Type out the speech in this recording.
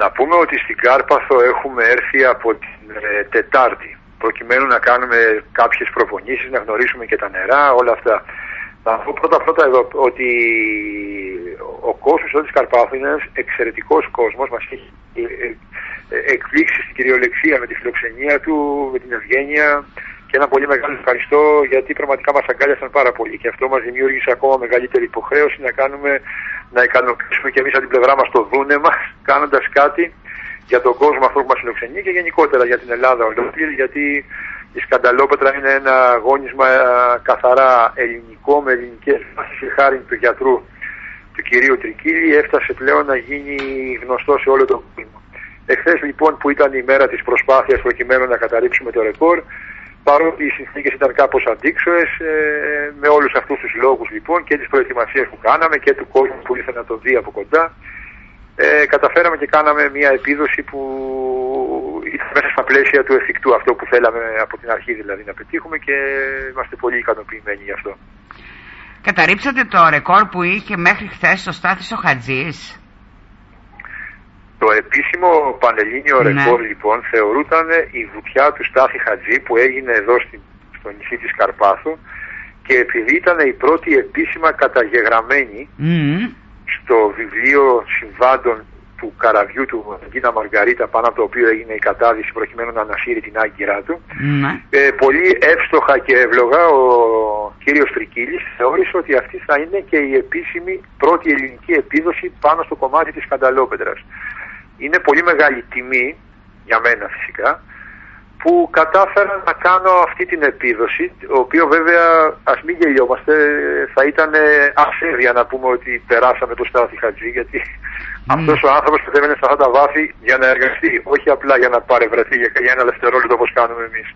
Να πούμε ότι στην Κάρπαθο έχουμε έρθει από την ε, Τετάρτη προκειμένου να κάνουμε κάποιες προπονήσεις, να γνωρίσουμε και τα νερά, όλα αυτά. Να πω πρώτα πρώτα εδώ ότι ο κόσμος εδώ της Καρπάθου είναι ένας εξαιρετικός κόσμος, μας έχει ε, ε, εκπλήξει στην κυριολεξία με τη φιλοξενία του, με την ευγένεια και ένα πολύ μεγάλο ευχαριστώ γιατί πραγματικά μας αγκάλιασαν πάρα πολύ και αυτό μας δημιούργησε ακόμα μεγαλύτερη υποχρέωση να κάνουμε, να ικανοποιήσουμε και εμείς από την πλευρά μας το δούνε μας κάνοντας κάτι για τον κόσμο αυτό που μας φιλοξενεί και γενικότερα για την Ελλάδα ολόκληρη γιατί η Σκανταλόπετρα είναι ένα αγώνισμα καθαρά ελληνικό με ελληνικές βάσεις και χάρη του γιατρού του κυρίου Τρικίλη έφτασε πλέον να γίνει γνωστό σε όλο τον κόσμο. Εχθές λοιπόν που ήταν η μέρα της προσπάθειας προκειμένου να καταρρίψουμε το ρεκόρ παρότι οι συνθήκες ήταν κάπως αντίξωες ε, με όλους αυτούς τους λόγους λοιπόν και τις προετοιμασίες που κάναμε και του κόσμου που ήρθε να το δει από κοντά ε, καταφέραμε και κάναμε μια επίδοση που ήταν μέσα στα πλαίσια του εφικτού αυτό που θέλαμε από την αρχή δηλαδή να πετύχουμε και είμαστε πολύ ικανοποιημένοι γι' αυτό. Καταρρίψατε το ρεκόρ που είχε μέχρι χθες ο Στάθης ο Χατζής; Το επίσημο πανελλήνιο ναι. ρεκόρ λοιπόν θεωρούταν η βουτιά του Στάθη Χατζή που έγινε εδώ στο νησί της Καρπάθου και επειδή ήταν η πρώτη επίσημα καταγεγραμμένη στο βιβλίο συμβάντων του καραβιού του Γκίνα Μαργαρίτα πάνω από το οποίο έγινε η κατάδυση προκειμένου να ανασύρει την άγκυρά του. Ναι. Ε, πολύ εύστοχα και εύλογα ο κύριος Τρικίλης θεώρησε ότι αυτή θα είναι και η επίσημη πρώτη ελληνική επίδοση πάνω στο κομμάτι της Κανταλόπετρας. Είναι πολύ μεγάλη τιμή, για μένα φυσικά, που κατάφερα να κάνω αυτή την επίδοση, το οποίο βέβαια ας μην γελιόμαστε, θα ήταν ασέβεια να πούμε ότι περάσαμε το Στάθη Χατζή, γιατί mm. αυτός ο άνθρωπος έμενε σε αυτά τα βάθη για να εργαστεί, όχι απλά για να παρευρεθεί για ένα δευτερόλεπτο όπως κάνουμε εμείς.